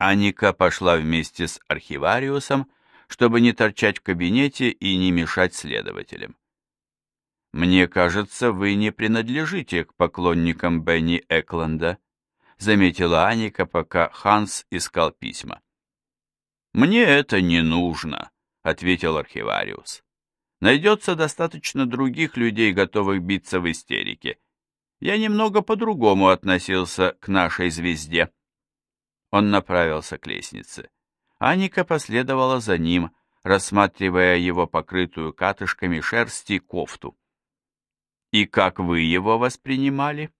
Аника пошла вместе с архивариусом, чтобы не торчать в кабинете и не мешать следователям. «Мне кажется, вы не принадлежите к поклонникам Бенни Экланда», заметила Аника, пока Ханс искал письма. «Мне это не нужно», — ответил архивариус. «Найдется достаточно других людей, готовых биться в истерике. Я немного по-другому относился к нашей звезде». Он направился к лестнице. Аника последовала за ним, рассматривая его покрытую катышками шерсти кофту. «И как вы его воспринимали?»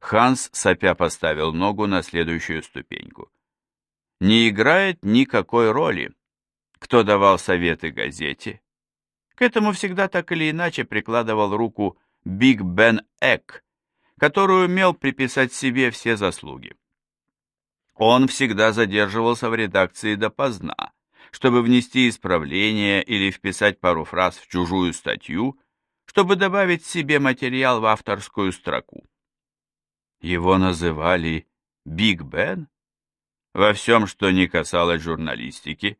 Ханс, сопя, поставил ногу на следующую ступеньку. «Не играет никакой роли, кто давал советы газете. К этому всегда так или иначе прикладывал руку Биг Бен Эк, который умел приписать себе все заслуги. Он всегда задерживался в редакции допоздна, чтобы внести исправление или вписать пару фраз в чужую статью, чтобы добавить себе материал в авторскую строку. Его называли Биг Бен? Во всем, что не касалось журналистики,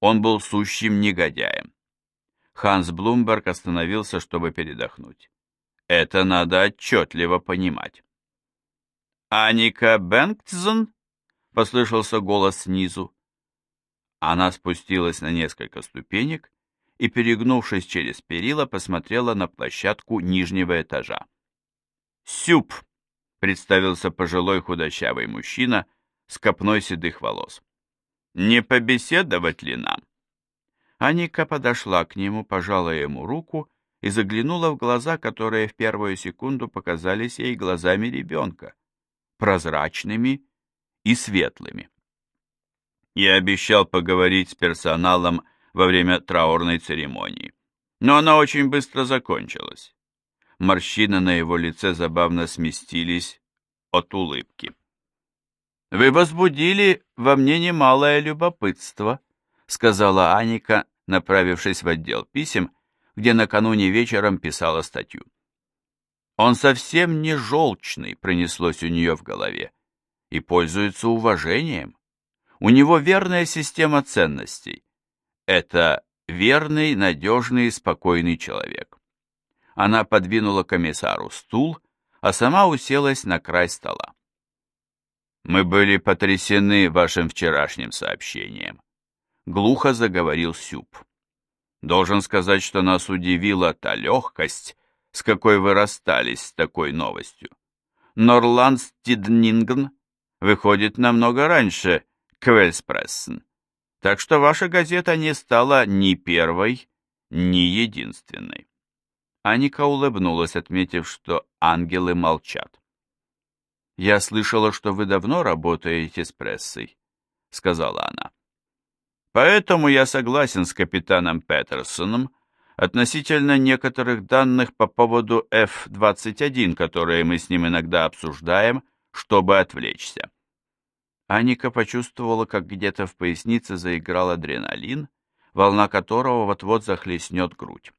он был сущим негодяем. Ханс Блумберг остановился, чтобы передохнуть. Это надо отчетливо понимать. «Аника Бэнктзен?» Послышался голос снизу. Она спустилась на несколько ступенек и, перегнувшись через перила, посмотрела на площадку нижнего этажа. «Сюп!» — представился пожилой худощавый мужчина с копной седых волос. «Не побеседовать ли нам?» Аника подошла к нему, пожала ему руку и заглянула в глаза, которые в первую секунду показались ей глазами ребенка, прозрачными и светлыми. Я обещал поговорить с персоналом во время траурной церемонии, но она очень быстро закончилась. Морщины на его лице забавно сместились от улыбки. «Вы возбудили во мне немалое любопытство», — сказала Аника, направившись в отдел писем, где накануне вечером писала статью. «Он совсем не желчный», — пронеслось у нее в голове и пользуется уважением. У него верная система ценностей. Это верный, надежный, спокойный человек. Она подвинула комиссару стул, а сама уселась на край стола. «Мы были потрясены вашим вчерашним сообщением», — глухо заговорил Сюб. «Должен сказать, что нас удивила та легкость, с какой вы расстались с такой новостью. Норланд Стиднингн выходит намного раньше Квельспрессен. Так что ваша газета не стала ни первой, ни единственной. Аника улыбнулась, отметив, что ангелы молчат. «Я слышала, что вы давно работаете с прессой», — сказала она. «Поэтому я согласен с капитаном Петерсоном относительно некоторых данных по поводу F-21, которые мы с ним иногда обсуждаем, — чтобы отвлечься. Аника почувствовала, как где-то в пояснице заиграл адреналин, волна которого вот-вот захлестнет грудь.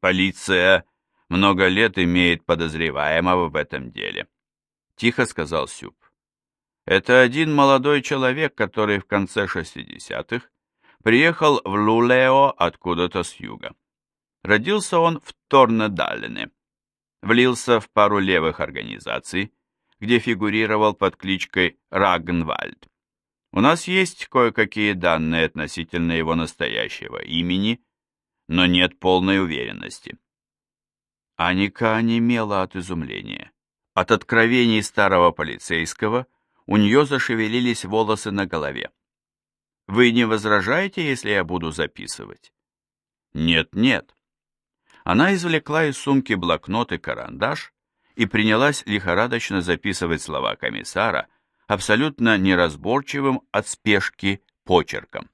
«Полиция много лет имеет подозреваемого в этом деле», — тихо сказал Сюб. «Это один молодой человек, который в конце шестидесятых приехал в Лулео откуда-то с юга. Родился он в Торнедалине, влился в пару левых организаций, где фигурировал под кличкой Рагнвальд. У нас есть кое-какие данные относительно его настоящего имени, но нет полной уверенности. Аника онемела от изумления. От откровений старого полицейского у нее зашевелились волосы на голове. «Вы не возражаете, если я буду записывать?» «Нет, нет». Она извлекла из сумки блокнот и карандаш и принялась лихорадочно записывать слова комиссара абсолютно неразборчивым от спешки почерком.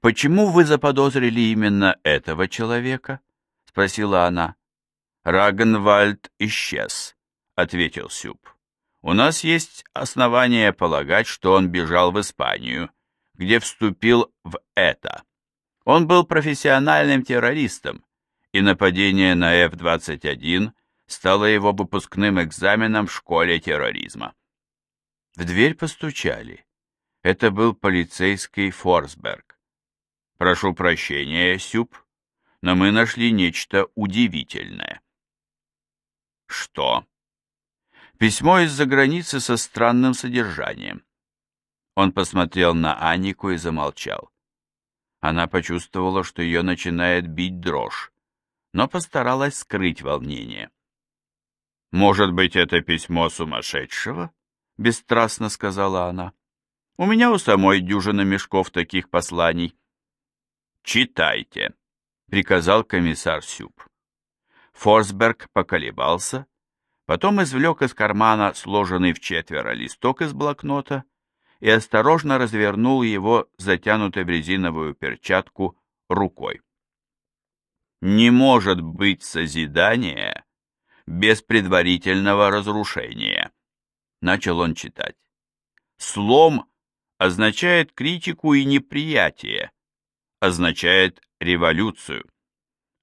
«Почему вы заподозрили именно этого человека?» — спросила она. «Рагенвальд исчез», — ответил Сюб. «У нас есть основания полагать, что он бежал в Испанию, где вступил в это. Он был профессиональным террористом, и нападение на F-21 стало его выпускным экзаменом в школе терроризма. В дверь постучали. Это был полицейский Форсберг. «Прошу прощения, Сюб, но мы нашли нечто удивительное». «Что?» «Письмо из-за границы со странным содержанием». Он посмотрел на Анику и замолчал. Она почувствовала, что ее начинает бить дрожь, но постаралась скрыть волнение. «Может быть, это письмо сумасшедшего?» — бесстрастно сказала она. «У меня у самой дюжина мешков таких посланий». «Читайте», — приказал комиссар Сюб. Форсберг поколебался, потом извлек из кармана сложенный в четверо листок из блокнота и осторожно развернул его, затянутой в резиновую перчатку, рукой. «Не может быть созидания без предварительного разрушения», — начал он читать. «Слом означает критику и неприятие, означает революцию.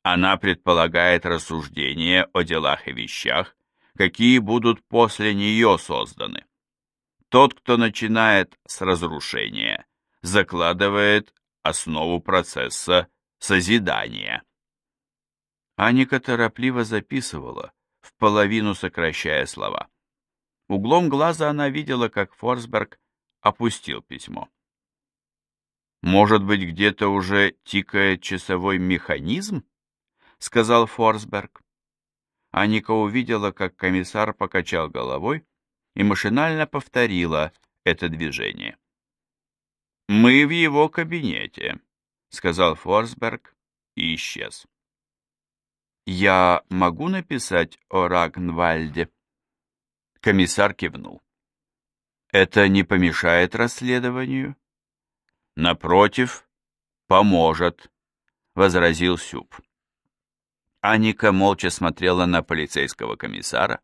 Она предполагает рассуждение о делах и вещах, какие будут после нее созданы. Тот, кто начинает с разрушения, закладывает основу процесса созидания. Аника торопливо записывала, в половину сокращая слова. Углом глаза она видела, как Форсберг опустил письмо. «Может быть, где-то уже тикает часовой механизм?» — сказал Форсберг. Аника увидела, как комиссар покачал головой и машинально повторила это движение. «Мы в его кабинете», — сказал Форсберг и исчез. «Я могу написать о Рагнвальде?» Комиссар кивнул. «Это не помешает расследованию?» «Напротив, поможет», — возразил Сюб. Аника молча смотрела на полицейского комиссара,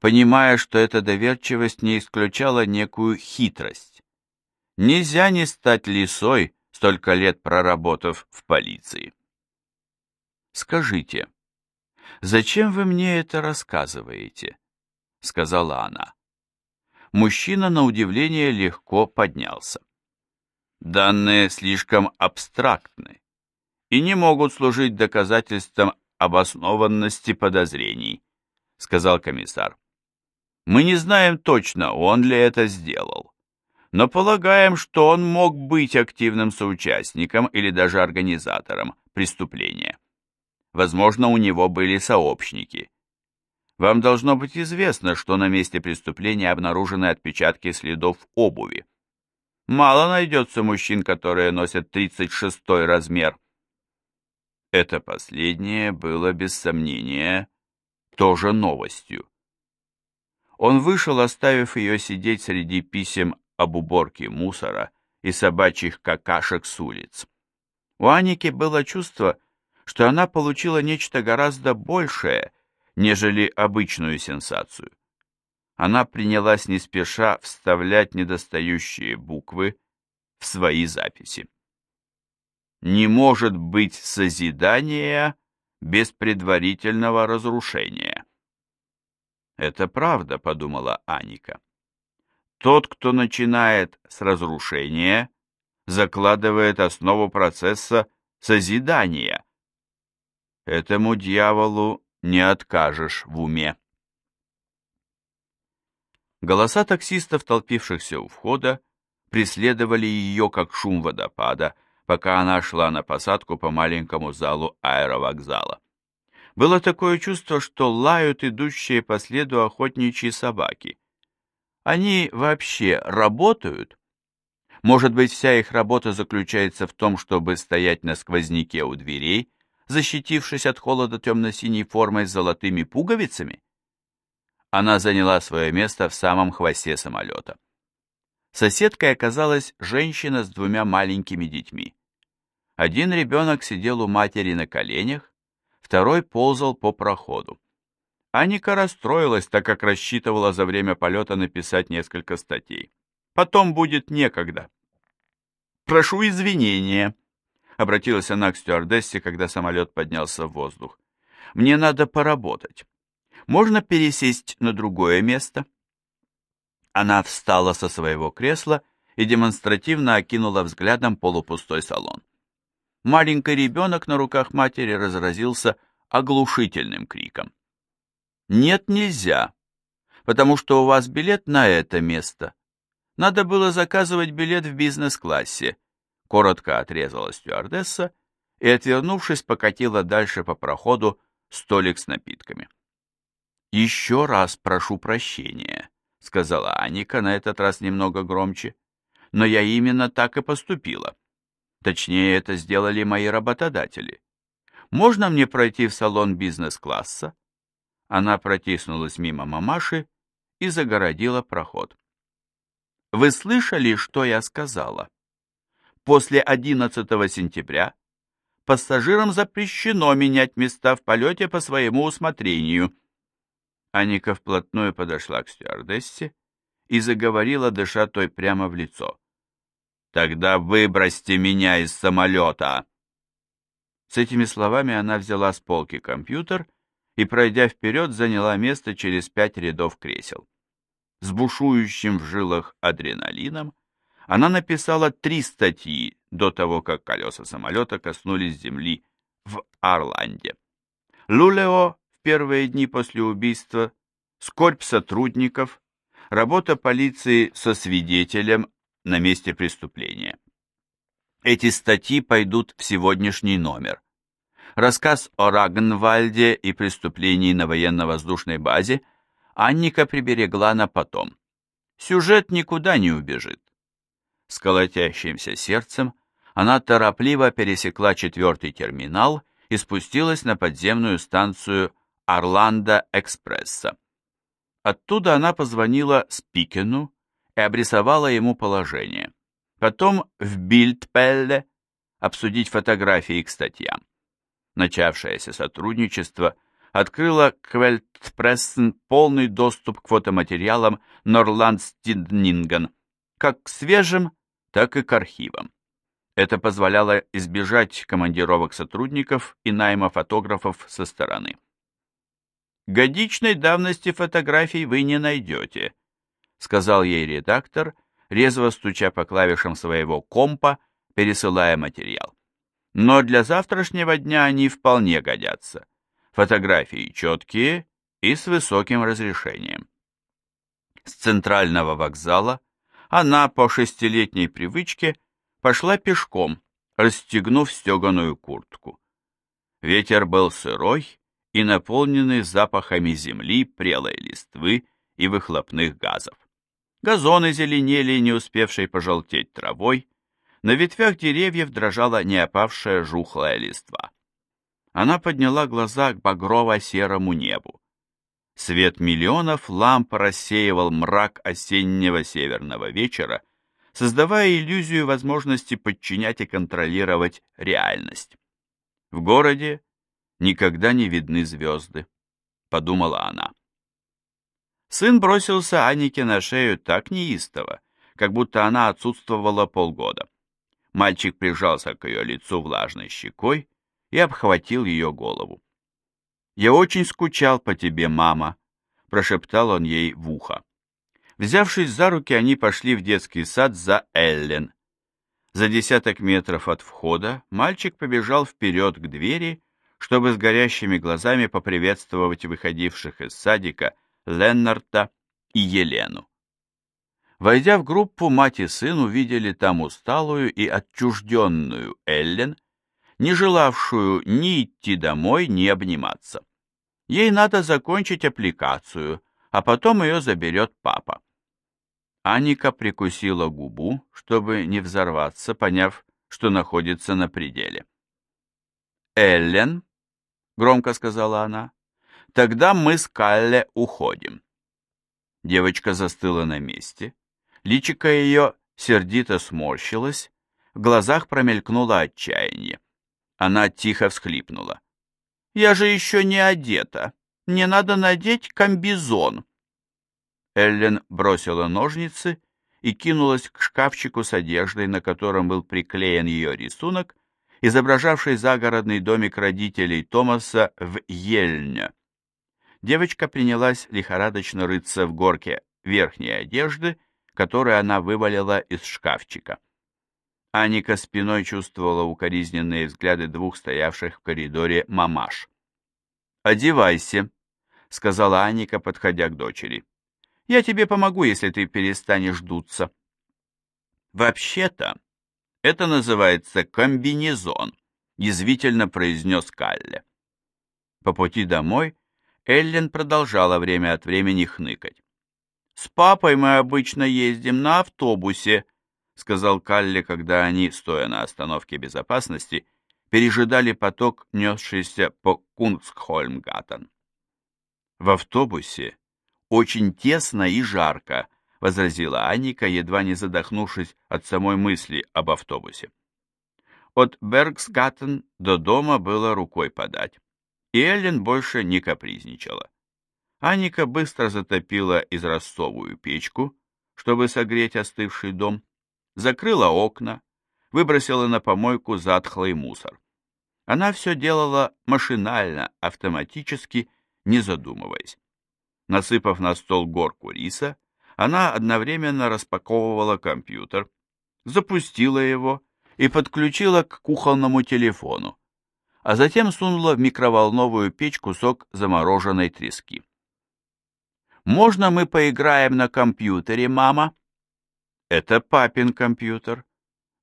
понимая, что эта доверчивость не исключала некую хитрость. Нельзя не стать лисой, столько лет проработав в полиции. «Скажите, зачем вы мне это рассказываете?» — сказала она. Мужчина, на удивление, легко поднялся. Данные слишком абстрактны и не могут служить доказательством обоснованности подозрений, сказал комиссар. Мы не знаем точно, он ли это сделал, но полагаем, что он мог быть активным соучастником или даже организатором преступления. Возможно, у него были сообщники, вам должно быть известно, что на месте преступления обнаружены отпечатки следов обуви. Мало найдется мужчин, которые носят 36 размер. Это последнее было, без сомнения, тоже новостью. Он вышел, оставив ее сидеть среди писем об уборке мусора и собачьих какашек с улиц. У Аники было чувство, что она получила нечто гораздо большее, нежели обычную сенсацию. Она принялась не спеша вставлять недостающие буквы в свои записи. Не может быть созидания без предварительного разрушения. Это правда, подумала Аника. Тот, кто начинает с разрушения, закладывает основу процесса созидания. Этому дьяволу не откажешь в уме. Голоса таксистов, толпившихся у входа, преследовали ее, как шум водопада, пока она шла на посадку по маленькому залу аэровокзала. Было такое чувство, что лают идущие по следу охотничьи собаки. Они вообще работают? Может быть, вся их работа заключается в том, чтобы стоять на сквозняке у дверей, защитившись от холода темно-синей формой с золотыми пуговицами? Она заняла свое место в самом хвосте самолета. Соседкой оказалась женщина с двумя маленькими детьми. Один ребенок сидел у матери на коленях, второй ползал по проходу. Аника расстроилась, так как рассчитывала за время полета написать несколько статей. Потом будет некогда. «Прошу извинения», Обратилась она к стюардессе, когда самолет поднялся в воздух. «Мне надо поработать. Можно пересесть на другое место?» Она встала со своего кресла и демонстративно окинула взглядом полупустой салон. Маленький ребенок на руках матери разразился оглушительным криком. «Нет, нельзя, потому что у вас билет на это место. Надо было заказывать билет в бизнес-классе», коротко отрезала стюардесса и, отвернувшись, покатила дальше по проходу столик с напитками. «Еще раз прошу прощения», — сказала Аника на этот раз немного громче, «но я именно так и поступила. Точнее, это сделали мои работодатели. Можно мне пройти в салон бизнес-класса?» Она протиснулась мимо мамаши и загородила проход. «Вы слышали, что я сказала? После 11 сентября пассажирам запрещено менять места в полете по своему усмотрению». Аника вплотную подошла к стюардессе и заговорила, дыша той прямо в лицо. «Тогда выбросьте меня из самолета!» С этими словами она взяла с полки компьютер и, пройдя вперед, заняла место через пять рядов кресел. С бушующим в жилах адреналином она написала три статьи до того, как колеса самолета коснулись земли в Арланде. Лулео в первые дни после убийства, скорбь сотрудников, работа полиции со свидетелем на месте преступления. Эти статьи пойдут в сегодняшний номер. Рассказ о Рагнвальде и преступлении на военно-воздушной базе Анника приберегла на потом. Сюжет никуда не убежит. С колотящимся сердцем она торопливо пересекла четвертый терминал и спустилась на подземную станцию Орландо-экспресса. Оттуда она позвонила Спикену и обрисовала ему положение. Потом в Бильдпелле обсудить фотографии к статьям. Начавшееся сотрудничество открыло Квельтпрессен полный доступ к фотоматериалам Норландстиднинген, как к свежим, так и к архивам. Это позволяло избежать командировок сотрудников и найма фотографов со стороны. «Годичной давности фотографий вы не найдете», сказал ей редактор, резво стуча по клавишам своего компа, пересылая материал. Но для завтрашнего дня они вполне годятся. Фотографии четкие и с высоким разрешением. С центрального вокзала она по шестилетней привычке пошла пешком, расстегнув стеганую куртку. Ветер был сырой и наполненный запахами земли, прелой листвы и выхлопных газов. Газоны зеленели, не успевшей пожелтеть травой, на ветвях деревьев дрожала неопавшая жухлая листва. Она подняла глаза к багрово-серому небу. Свет миллионов ламп рассеивал мрак осеннего северного вечера, создавая иллюзию возможности подчинять и контролировать реальность. В городе никогда не видны звезды, подумала она. Сын бросился Анике на шею так неистово, как будто она отсутствовала полгода. Мальчик прижался к ее лицу влажной щекой и обхватил ее голову. «Я очень скучал по тебе, мама», — прошептал он ей в ухо. Взявшись за руки, они пошли в детский сад за Эллен. За десяток метров от входа мальчик побежал вперед к двери, чтобы с горящими глазами поприветствовать выходивших из садика Леннарта и Елену. Войдя в группу, мать и сын увидели там усталую и отчужденную Эллен, не желавшую ни идти домой, ни обниматься. Ей надо закончить аппликацию, а потом ее заберет папа. Аника прикусила губу, чтобы не взорваться, поняв, что находится на пределе. «Эллен», — громко сказала она, Тогда мы с Калле уходим. Девочка застыла на месте. Личико ее сердито сморщилось, в глазах промелькнуло отчаяние. Она тихо всхлипнула. «Я же еще не одета. Мне надо надеть комбизон». Эллен бросила ножницы и кинулась к шкафчику с одеждой, на котором был приклеен ее рисунок, изображавший загородный домик родителей Томаса в Ельне девочка принялась лихорадочно рыться в горке верхней одежды, которую она вывалила из шкафчика. Аника спиной чувствовала укоризненные взгляды двух стоявших в коридоре мамаш. «Одевайся», — сказала Аника, подходя к дочери. «Я тебе помогу, если ты перестанешь дуться». «Вообще-то, это называется комбинезон», — язвительно произнес Калле. По пути домой Эллен продолжала время от времени хныкать. «С папой мы обычно ездим на автобусе», — сказал Калли, когда они, стоя на остановке безопасности, пережидали поток, несшийся по Кунгсхольмгаттен. «В автобусе очень тесно и жарко», — возразила Аника, едва не задохнувшись от самой мысли об автобусе. От Бергсгаттен до дома было рукой подать, и Эллен больше не капризничала. Аника быстро затопила израстовую печку, чтобы согреть остывший дом, закрыла окна, выбросила на помойку затхлый мусор. Она все делала машинально, автоматически, не задумываясь. Насыпав на стол горку риса, она одновременно распаковывала компьютер, запустила его и подключила к кухонному телефону, а затем сунула в микроволновую печь кусок замороженной трески. «Можно мы поиграем на компьютере, мама?» Это папин компьютер.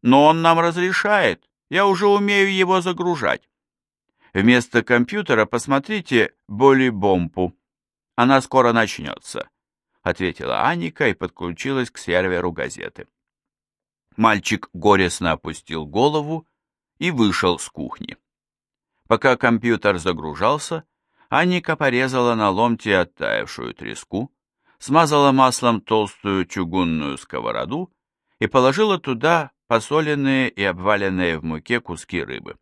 Но он нам разрешает. Я уже умею его загружать. Вместо компьютера посмотрите Боли-бомпу. Она скоро начнется, ответила Аника и подключилась к серверу газеты. Мальчик горестно опустил голову и вышел с кухни. Пока компьютер загружался, Аника порезала на ломти оттаившую треску, смазала маслом толстую чугунную сковороду и положила туда посоленные и обваленные в муке куски рыбы.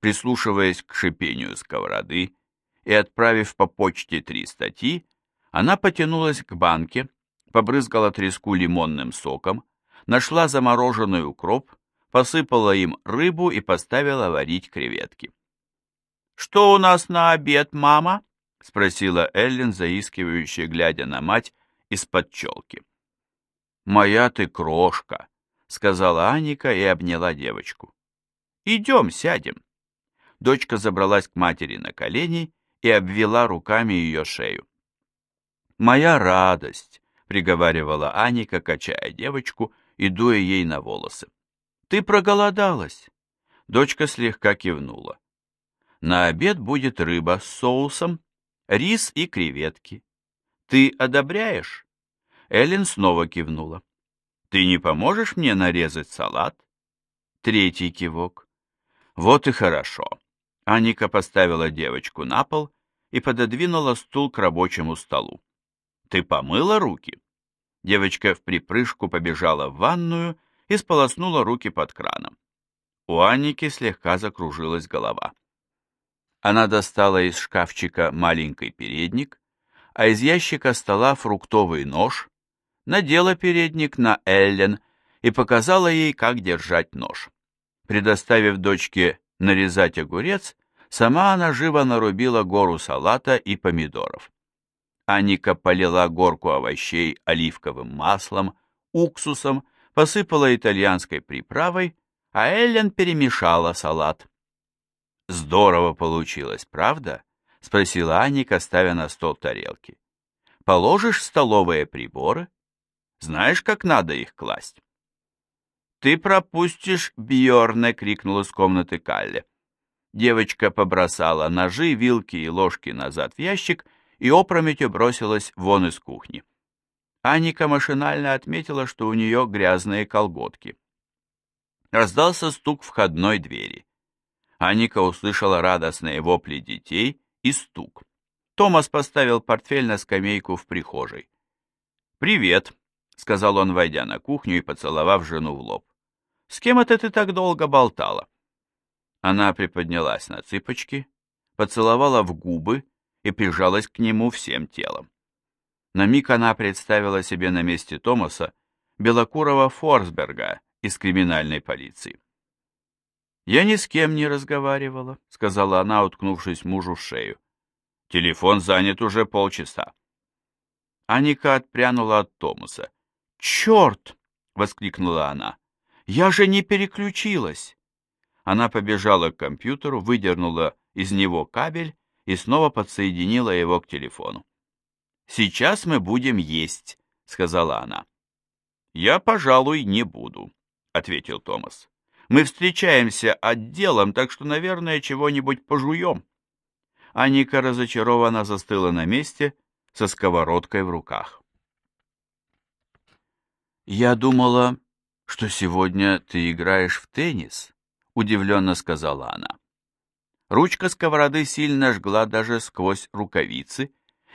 Прислушиваясь к шипению сковороды и отправив по почте три статьи, она потянулась к банке, побрызгала треску лимонным соком, нашла замороженный укроп, посыпала им рыбу и поставила варить креветки. «Что у нас на обед, мама?» — спросила Эллен, заискивающая, глядя на мать из-под челки. «Моя ты крошка», — сказала Аника и обняла девочку. «Идем, сядем». Дочка забралась к матери на колени и обвела руками ее шею. «Моя радость», — приговаривала Аника, качая девочку и дуя ей на волосы. «Ты проголодалась?» Дочка слегка кивнула. «На обед будет рыба с соусом, рис и креветки. Ты одобряешь? Эллен снова кивнула. Ты не поможешь мне нарезать салат? Третий кивок. Вот и хорошо. Аника поставила девочку на пол и пододвинула стул к рабочему столу. Ты помыла руки? Девочка в припрыжку побежала в ванную и сполоснула руки под краном. У Аники слегка закружилась голова. Она достала из шкафчика маленький передник, а из ящика стола фруктовый нож, надела передник на Эллен и показала ей, как держать нож. Предоставив дочке нарезать огурец, сама она живо нарубила гору салата и помидоров. Аника полила горку овощей оливковым маслом, уксусом, посыпала итальянской приправой, а Эллен перемешала салат. Здорово получилось, правда? Спросила Аника, ставя на стол тарелки. Положишь столовые приборы? Знаешь, как надо их класть? Ты пропустишь, Бьорне, крикнул из комнаты Калле. Девочка побросала ножи, вилки и ложки назад в ящик и опрометью бросилась вон из кухни. Аника машинально отметила, что у нее грязные колготки. Раздался стук входной двери. Аника услышала радостные вопли детей и стук. Томас поставил портфель на скамейку в прихожей. «Привет», — сказал он, войдя на кухню и поцеловав жену в лоб. «С кем это ты так долго болтала?» Она приподнялась на цыпочки, поцеловала в губы и прижалась к нему всем телом. На миг она представила себе на месте Томаса белокурого Форсберга из криминальной полиции. «Я ни с кем не разговаривала», — сказала она, уткнувшись мужу в шею. «Телефон занят уже полчаса». Аника отпрянула от Томаса. «Черт!» — воскликнула она. «Я же не переключилась!» Она побежала к компьютеру, выдернула из него кабель и снова подсоединила его к телефону. «Сейчас мы будем есть», — сказала она. «Я, пожалуй, не буду», — ответил Томас. «Мы встречаемся отделом, так что, наверное, чего-нибудь пожуем». Аника разочарованно застыла на месте со сковородкой в руках. «Я думала, что сегодня ты играешь в теннис», — удивленно сказала она. Ручка сковороды сильно жгла даже сквозь рукавицы,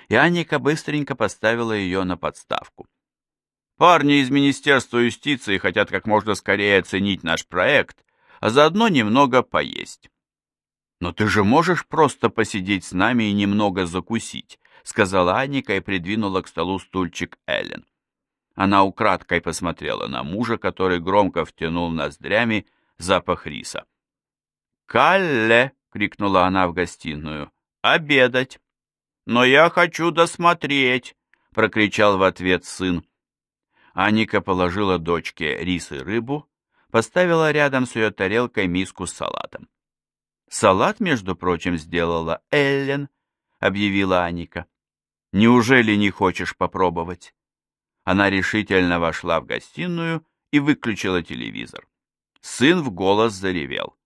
и Анника быстренько поставила ее на подставку. «Парни из Министерства юстиции хотят как можно скорее оценить наш проект, а заодно немного поесть». «Но ты же можешь просто посидеть с нами и немного закусить», сказала Анника и придвинула к столу стульчик Эллен. Она украдкой посмотрела на мужа, который громко втянул ноздрями запах риса. «Калле!» — крикнула она в гостиную. «Обедать!» «Но я хочу досмотреть!» — прокричал в ответ сын. Аника положила дочке рис и рыбу, поставила рядом с ее тарелкой миску с салатом. «Салат, между прочим, сделала Эллен», — объявила Аника. «Неужели не хочешь попробовать?» Она решительно вошла в гостиную и выключила телевизор. Сын в голос заревел.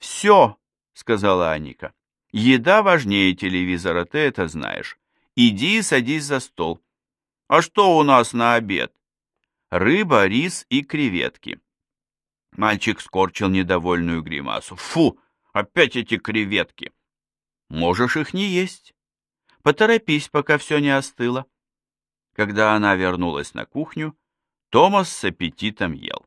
«Все!» — сказала Аника. «Еда важнее телевизора, ты это знаешь. Иди и садись за стол. А что у нас на обед?» «Рыба, рис и креветки». Мальчик скорчил недовольную гримасу. «Фу! Опять эти креветки!» «Можешь их не есть. Поторопись, пока все не остыло». Когда она вернулась на кухню, Томас с аппетитом ел.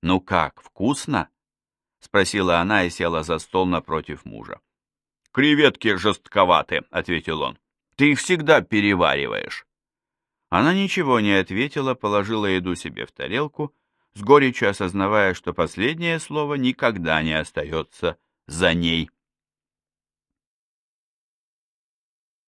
«Ну как, вкусно?» — спросила она и села за стол напротив мужа. «Креветки жестковаты», — ответил он. «Ты их всегда перевариваешь». Она ничего не ответила, положила еду себе в тарелку, с горечью осознавая, что последнее слово никогда не остается за ней.